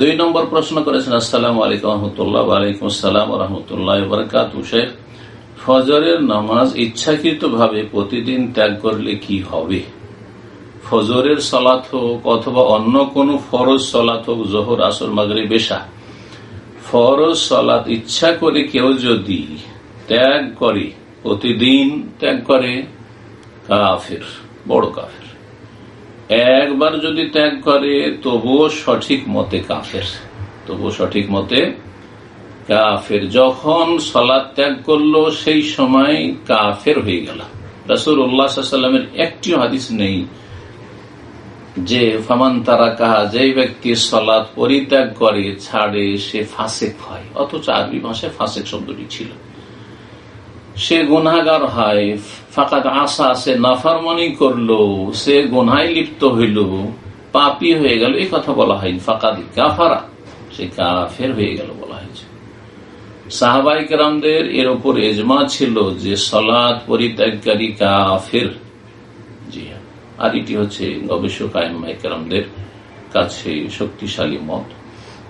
দুই নম্বর প্রশ্ন করেছেন, আসসালাম আলাইকুম রহমতুল্লাহ আলাইকুম আসসালাম রহমতুল্লাহ বরকাত শেখ, ফজরের নামাজ ইচ্ছাকৃত ভাবে প্রতিদিন ত্যাগ করলে কি হবে? ফজরের সলাৎ হোক অথবা অন্য কোন ফরজ সলাৎ হোক, জোহর, আসর মাগরে বেশা ফরজ সলাৎ ইচ্ছা করে কেউ যদি ত্যাগ করে, প্রতিদিন ত্যাগ করে, কাফের, বড় কাফের। একবার যদি ত্যাগ করে, তবুও সঠিক মতে কাফের। তবুও সঠিক মতে কাফের। যখন সলাদ ত্যাগ করল, সেই সময় কাফের হয়ে গেল। রাসুল উল্লাহামের একটিও হাদিস নেই যে, ফামান তারা কাহা যে ব্যক্তি সলাদ পরিত্যাগ করে, ছাড়ে, সে ফাঁসেক হয়। অথচ আরবি ভাষায় ফাঁসেক শব্দটি ছিল। সে গুনাগার হয় ফাঁকাত আশা সে নাফারমানি করল, সে গুনায় লিপ্ত হইল, পাপি হয়ে গেল, এই কথা বলা হয়নি। ফাঁকাত কাফারা, সে কাফের হয়ে গেল বলা হয়েছে। সাহাবাইক রামদের এর ওপর এজমা ছিল যে সলাদ পরিত্যাগকারী কাফের। জি হ্যাঁ। আর এটি হচ্ছে গবেষক আইমাইকারদের কাছে শক্তিশালী মত।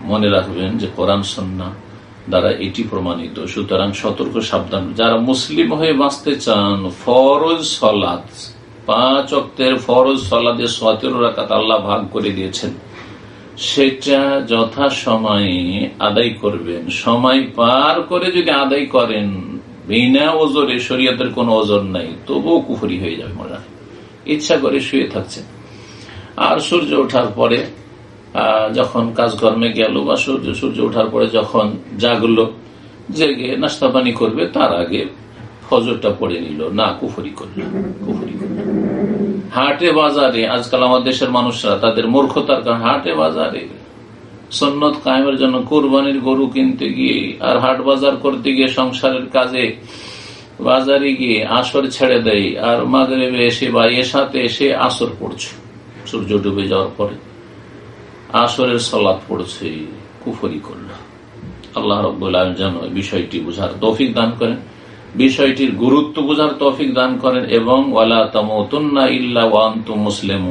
মনে রাখবেন যে কোরআন সন্না দ্বারা এটি প্রমাণিত। সুতরাং সতর্ক, সাবধান। যারা মুসলিম হয়ে বাঁচতে চান, ফরজ সলাদ পাঁচ অক্টের ফরজ সলাদের সতেরো রাকাত আল্লাহ ভাগ করে দিয়েছেন। সেটা যথা সময়ে আদায় করবেন। সময় পার করে যদি আদায় করেন, বিনা ওজরে শরীয়তের কোন ওজন নাই, তবুও কুফরি হয়ে যাবে মনে ইচ্ছা করে শুয়ে থাকছেন। আর সূর্য ওঠার পরে যখন কাজকর্মে গেল বা সূর্য সূর্য ওঠার পরে যখন জাগলো, জেগে নাস্তা পানি করবে, তার আগে ফজরটা পড়ে নিল। না, কুফরি করল কুফরি করল। হাটে বাজারে, আজকাল আমাদের দেশের মানুষরা, তাদের মূর্খতার কারণ, হাটে বাজারে সন্ন্যত কায়েমের জন্য কোরবানির গরু কিনতে গিয়ে আর হাট বাজার করতে গিয়ে সংসারের কাজে বাজারে গিয়ে আসর ছেড়ে দেয়, আর মাগরে এসে বা এসাতে এসে আসর পড়ছে, সূর্য ডুবে যাওয়ার পরে। আসরের সলাদ পড়ছে কুফরি করল আল্লাহ রব্বুল যেন বিষয়টি বুঝার তৌফিক দান করেন। বিষয়টির গুরুত্ব বুঝার তৌফিক দান করেন এবং ওয়ালা তামতুন্না ইল্লা ওয়ান্তু মুসলিম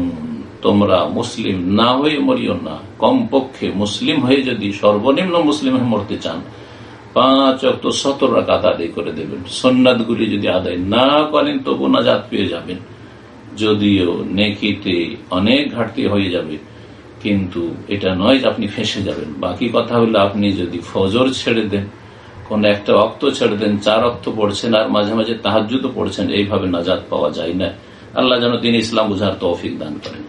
তোমরা মুসলিম না হয়ে মরিও না। কমপক্ষে মুসলিম হয়ে যদি সর্বনিম্ন মুসলিম হয়ে মরতে চান, পাঁচ অক্ট সতর রাকাত আদায় করে দেবেন। সন্ন্যাদ গুলি যদি আদায় না করেন, তবু নাজাত পেয়ে যাবেন। যদিও নেকিতে অনেক ঘাটতি হয়ে যাবে। কিন্তু এটা নয় যে আপনি ফেঁসে যাবেন। বাকি কথা হলো আপনি যদি ফজর ছেড়ে দেন, কোন একটা অক্ত ছেড়ে দেন, চার অক্ত পড়ছেন আর মাঝে মাঝে তাহাজুতো পড়ছেন, এইভাবে নাজাদ পাওয়া যায় না। আল্লাহ যেন তিনি ইসলাম বুঝার তৌফিক দান করেন।